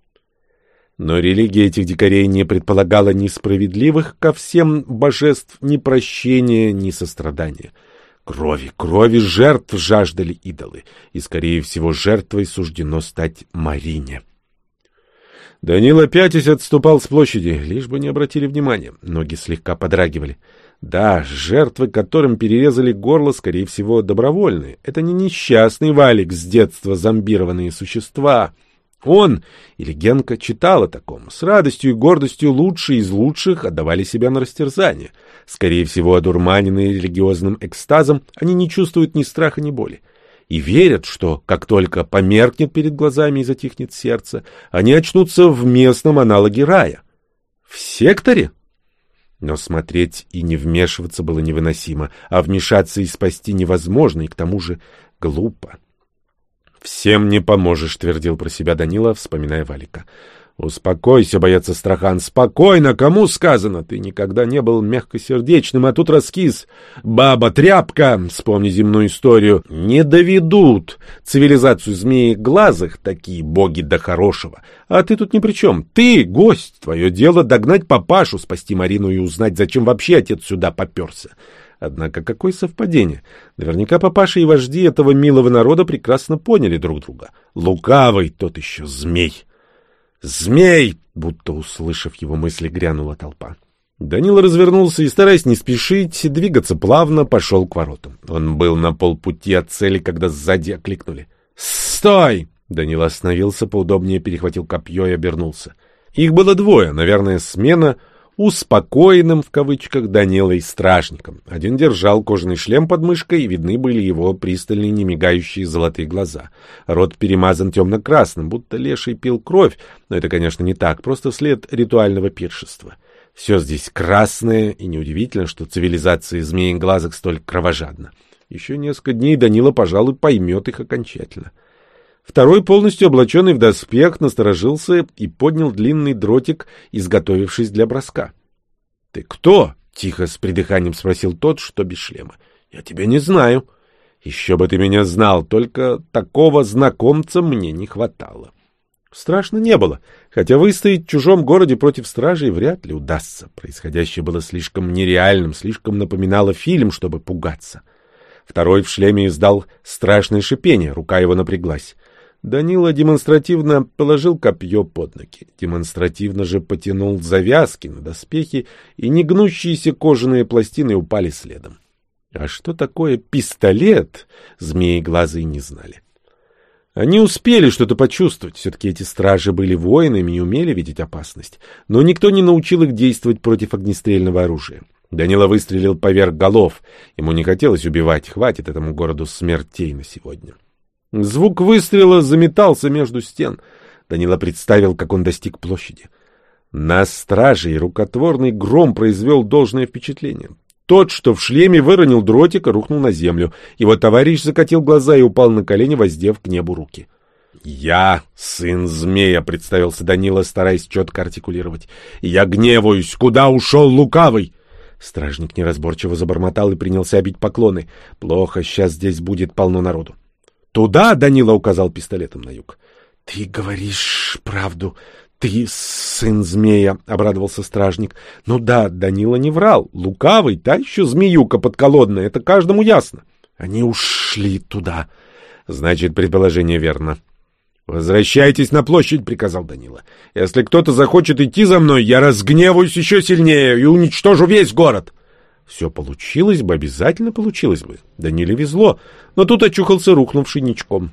Speaker 1: Но религия этих дикарей не предполагала ни справедливых ко всем божеств ни прощения, ни сострадания. Крови, крови жертв жаждали идолы, и, скорее всего, жертвой суждено стать Марине. Данила пятясь отступал с площади, лишь бы не обратили внимания. Ноги слегка подрагивали. Да, жертвы, которым перерезали горло, скорее всего, добровольные. Это не несчастный валик с детства зомбированные существа — он или Генка читал о таком. С радостью и гордостью лучшие из лучших отдавали себя на растерзание. Скорее всего, одурманенные религиозным экстазом, они не чувствуют ни страха, ни боли. И верят, что, как только померкнет перед глазами и затихнет сердце, они очнутся в местном аналоге рая. В секторе? Но смотреть и не вмешиваться было невыносимо, а вмешаться и спасти невозможно, и к тому же глупо. «Всем не поможешь», — твердил про себя Данила, вспоминая Валика. «Успокойся, боец Астрахан, спокойно, кому сказано? Ты никогда не был мягкосердечным, а тут раскис. Баба, тряпка, вспомни земную историю, не доведут цивилизацию змеи глазах такие боги до хорошего. А ты тут ни при чем. Ты гость, твое дело догнать папашу, спасти Марину и узнать, зачем вообще отец сюда поперся». Однако какое совпадение? Наверняка папаша и вожди этого милого народа прекрасно поняли друг друга. Лукавый тот еще змей. «Змей!» — будто услышав его мысли, грянула толпа. Данила развернулся и, стараясь не спешить, двигаться плавно, пошел к воротам. Он был на полпути от цели, когда сзади окликнули. «Стой!» Данила остановился, поудобнее перехватил копье и обернулся. Их было двое, наверное, смена — успокоенным, в кавычках, Данилой стражником. Один держал кожаный шлем под мышкой, и видны были его пристальные, немигающие золотые глаза. Рот перемазан темно-красным, будто леший пил кровь, но это, конечно, не так, просто след ритуального пиршества. Все здесь красное, и неудивительно, что цивилизация змеин глазок столь кровожадна. Еще несколько дней Данила, пожалуй, поймет их окончательно. — Второй, полностью облаченный в доспех, насторожился и поднял длинный дротик, изготовившись для броска. — Ты кто? — тихо с придыханием спросил тот, что без шлема. — Я тебя не знаю. — Еще бы ты меня знал, только такого знакомца мне не хватало. Страшно не было, хотя выстоять в чужом городе против стражей вряд ли удастся. Происходящее было слишком нереальным, слишком напоминало фильм, чтобы пугаться. Второй в шлеме издал страшное шипение, рука его напряглась. Данила демонстративно положил копье под ноги, демонстративно же потянул завязки на доспехи, и негнущиеся кожаные пластины упали следом. А что такое пистолет, змеи глаза и не знали. Они успели что-то почувствовать, все-таки эти стражи были воинами и умели видеть опасность, но никто не научил их действовать против огнестрельного оружия. Данила выстрелил поверх голов, ему не хотелось убивать, хватит этому городу смертей на сегодня. Звук выстрела заметался между стен. Данила представил, как он достиг площади. На страже и рукотворный гром произвел должное впечатление. Тот, что в шлеме выронил дротика, рухнул на землю. Его товарищ закатил глаза и упал на колени, воздев к небу руки. «Я сын змея», — представился Данила, стараясь четко артикулировать. «Я гневаюсь. Куда ушел лукавый?» Стражник неразборчиво забормотал и принялся бить поклоны. «Плохо, сейчас здесь будет полно народу». «Туда!» — Данила указал пистолетом на юг. «Ты говоришь правду. Ты сын змея!» — обрадовался стражник. «Ну да, Данила не врал. Лукавый, та еще змеюка подколодная. Это каждому ясно. Они ушли туда. Значит, предположение верно». «Возвращайтесь на площадь», — приказал Данила. «Если кто-то захочет идти за мной, я разгневаюсь еще сильнее и уничтожу весь город». Все получилось бы, обязательно получилось бы. Даниле везло, но тут очухался рухнувший ничком.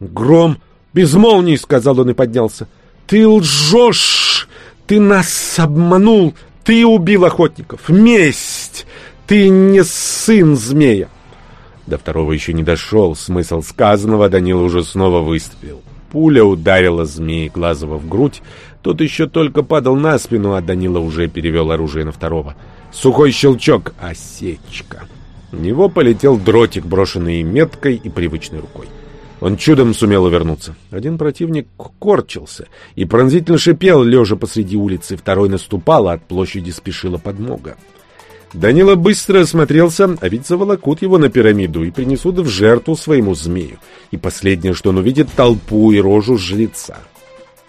Speaker 1: «Гром! Без молнии!» — сказал он и поднялся. «Ты лжешь! Ты нас обманул! Ты убил охотников! Месть! Ты не сын змея!» До второго еще не дошел. Смысл сказанного Данила уже снова выстрелил. Пуля ударила змеи Глазова в грудь. Тот еще только падал на спину, а Данила уже перевел оружие на второго. Сухой щелчок, осечка. В него полетел дротик, брошенный меткой и привычной рукой. Он чудом сумел увернуться. Один противник корчился и пронзительно шипел, лежа посреди улицы. Второй наступал, а от площади спешила подмога. Данила быстро осмотрелся, а ведь заволокут его на пирамиду и принесут в жертву своему змею. И последнее, что он увидит, толпу и рожу жреца.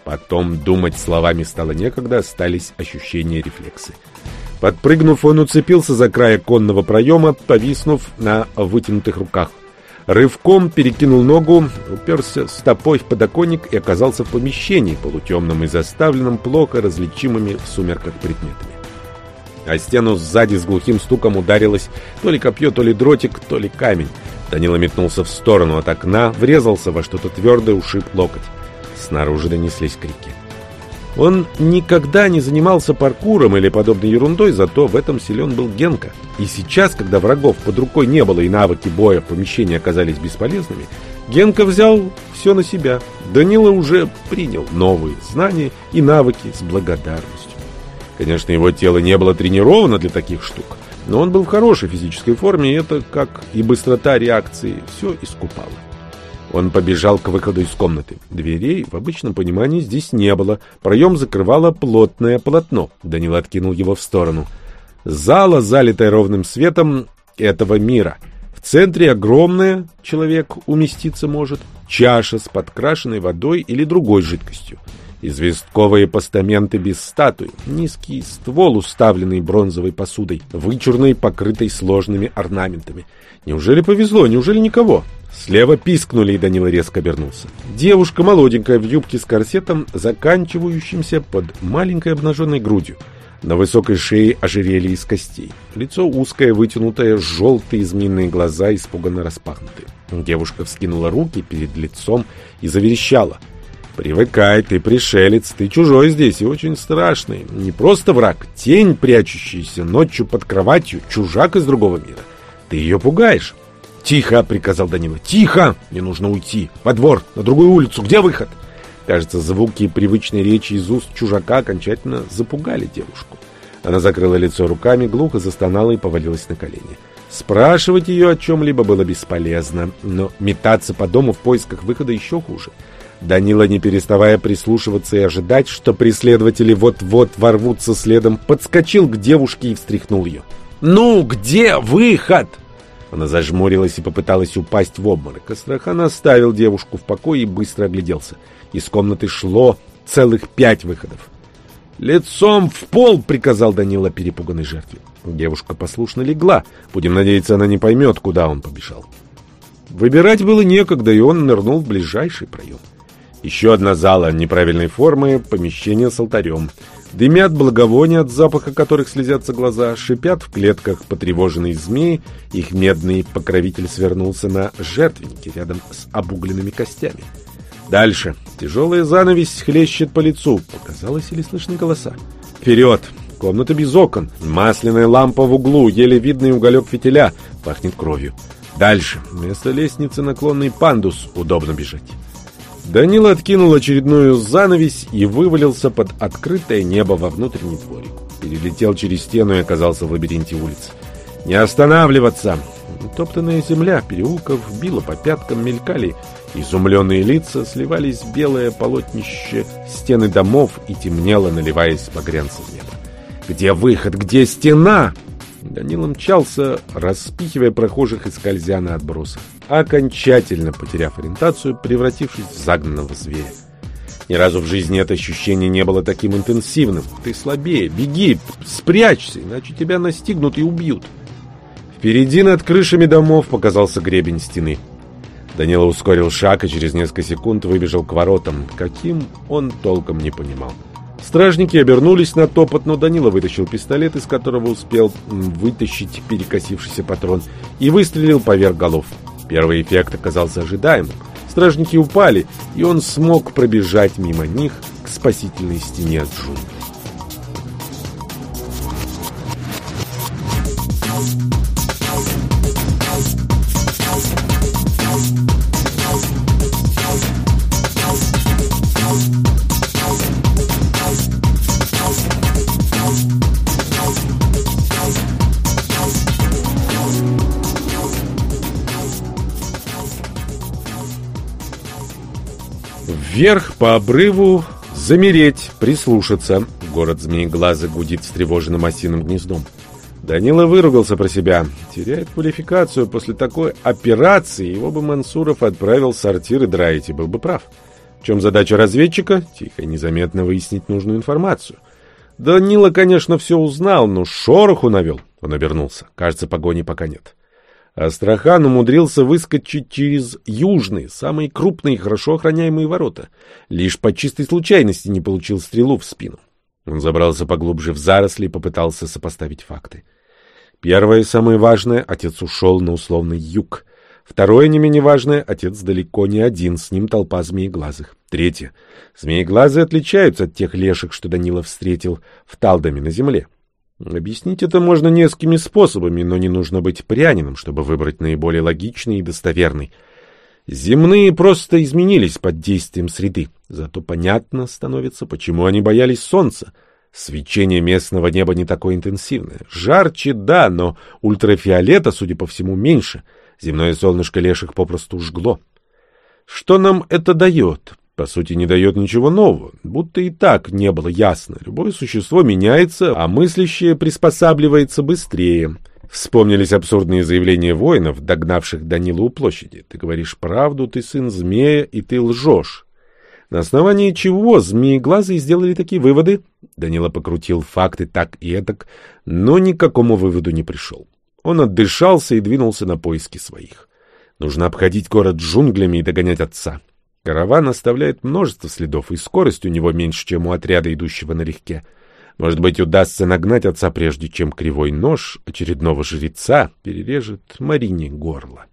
Speaker 1: Потом думать словами стало некогда, остались ощущения рефлексы. Подпрыгнув, он уцепился за край конного проема, повиснув на вытянутых руках. Рывком перекинул ногу, уперся стопой в подоконник и оказался в помещении, полутемном и заставленном плохо различимыми в сумерках предметами. А стену сзади с глухим стуком ударилось то ли копье, то ли дротик, то ли камень. Данила метнулся в сторону от окна, врезался во что-то твердое, ушиб локоть. Снаружи донеслись крики. Он никогда не занимался паркуром или подобной ерундой, зато в этом силен был Генка. И сейчас, когда врагов под рукой не было и навыки боя в помещении оказались бесполезными, Генка взял все на себя. Данила уже принял новые знания и навыки с благодарностью. Конечно, его тело не было тренировано для таких штук, но он был в хорошей физической форме, и это, как и быстрота реакции, все искупало. Он побежал к выходу из комнаты. Дверей в обычном понимании здесь не было. Проем закрывало плотное полотно. Данил откинул его в сторону. Зала, залитая ровным светом этого мира. В центре огромная, человек уместиться может, чаша с подкрашенной водой или другой жидкостью. Известковые постаменты без статуи, низкий ствол, уставленный бронзовой посудой, вычурной, покрытой сложными орнаментами. Неужели повезло? Неужели никого? Слева пискнули, и Данила резко обернулся. Девушка молоденькая в юбке с корсетом, заканчивающимся под маленькой обнаженной грудью. На высокой шее ожерелье из костей. Лицо узкое, вытянутое, желтые змеиные глаза испуганно распахнуты. Девушка вскинула руки перед лицом и заверещала. «Привыкай, ты пришелец, ты чужой здесь и очень страшный. Не просто враг, тень, прячущаяся ночью под кроватью, чужак из другого мира. Ты ее пугаешь». «Тихо!» — приказал Данила. «Тихо! Мне нужно уйти. Во двор, на другую улицу. Где выход?» Кажется, звуки привычной речи из уст чужака окончательно запугали девушку. Она закрыла лицо руками, глухо застонала и повалилась на колени. Спрашивать ее о чем-либо было бесполезно, но метаться по дому в поисках выхода еще хуже. Данила, не переставая прислушиваться и ожидать, что преследователи вот-вот ворвутся следом, подскочил к девушке и встряхнул ее. «Ну, где выход?» Она зажмурилась и попыталась упасть в обморок. Астрахан оставил девушку в покое и быстро огляделся. Из комнаты шло целых пять выходов. «Лицом в пол!» — приказал Данила перепуганной жертве. Девушка послушно легла. Будем надеяться, она не поймет, куда он побежал. Выбирать было некогда, и он нырнул в ближайший проем. Еще одна зала неправильной формы, помещение с алтарем. Дымят благовония, от запаха которых слезятся глаза, шипят в клетках потревоженные змеи, их медный покровитель свернулся на жертвеннике рядом с обугленными костями. Дальше. Тяжелая занавесь хлещет по лицу. Показалось или слышны голоса? Вперед! Комната без окон. Масляная лампа в углу, еле видный уголек фитиля. Пахнет кровью. Дальше. Вместо лестницы наклонный пандус. Удобно бежать. Данила откинул очередную занавесь и вывалился под открытое небо во внутренний дворик. Перелетел через стену и оказался в лабиринте улиц. «Не останавливаться!» Топтанная земля переулков била по пяткам, мелькали изумленные лица, сливались белое полотнище стены домов и темнело, наливаясь багрянцем неба. «Где выход? Где стена?» Данила мчался, распихивая прохожих и скользя на отбросах, окончательно потеряв ориентацию, превратившись в загнанного зверя. Ни разу в жизни это ощущение не было таким интенсивным. Ты слабее, беги, спрячься, иначе тебя настигнут и убьют. Впереди над крышами домов показался гребень стены. Данила ускорил шаг и через несколько секунд выбежал к воротам. Каким он толком не понимал. Стражники обернулись на топот, но Данила вытащил пистолет, из которого успел вытащить перекосившийся патрон, и выстрелил поверх голов. Первый эффект оказался ожидаемым. Стражники упали, и он смог пробежать мимо них к спасительной стене джунглей. Вверх по обрыву замереть, прислушаться. Город Змееглаза гудит встревоженным осиным гнездом. Данила выругался про себя. Теряет квалификацию. После такой операции его бы Мансуров отправил в сортир и драить, и был бы прав. В чем задача разведчика? Тихо и незаметно выяснить нужную информацию. Данила, конечно, все узнал, но шороху навел. Он обернулся. Кажется, погони пока нет. Астрахан умудрился выскочить через южные, самые крупные и хорошо охраняемые ворота. Лишь по чистой случайности не получил стрелу в спину. Он забрался поглубже в заросли и попытался сопоставить факты. Первое самое важное — отец ушел на условный юг. Второе, не менее важное, отец далеко не один, с ним толпа змееглазых. Третье. Змееглазые отличаются от тех лешек, что Данила встретил в Талдаме на земле. Объяснить это можно несколькими способами, но не нужно быть прянином, чтобы выбрать наиболее логичный и достоверный. Земные просто изменились под действием среды, зато понятно становится, почему они боялись солнца. Свечение местного неба не такое интенсивное. Жарче, да, но ультрафиолета, судя по всему, меньше. Земное солнышко леших попросту жгло. Что нам это дает? По сути, не дает ничего нового, будто и так не было ясно. Любое существо меняется, а мыслящее приспосабливается быстрее. Вспомнились абсурдные заявления воинов, догнавших Данилу у площади. Ты говоришь правду, ты сын змея, и ты лжешь. На основании чего змееглазые сделали такие выводы? Данила покрутил факты так и этак, но ни к какому выводу не пришел. Он отдышался и двинулся на поиски своих. Нужно обходить город джунглями и догонять отца. Караван оставляет множество следов, и скорость у него меньше, чем у отряда, идущего налегке. Может быть, удастся нагнать отца, прежде чем кривой нож очередного жреца перережет Марине горло.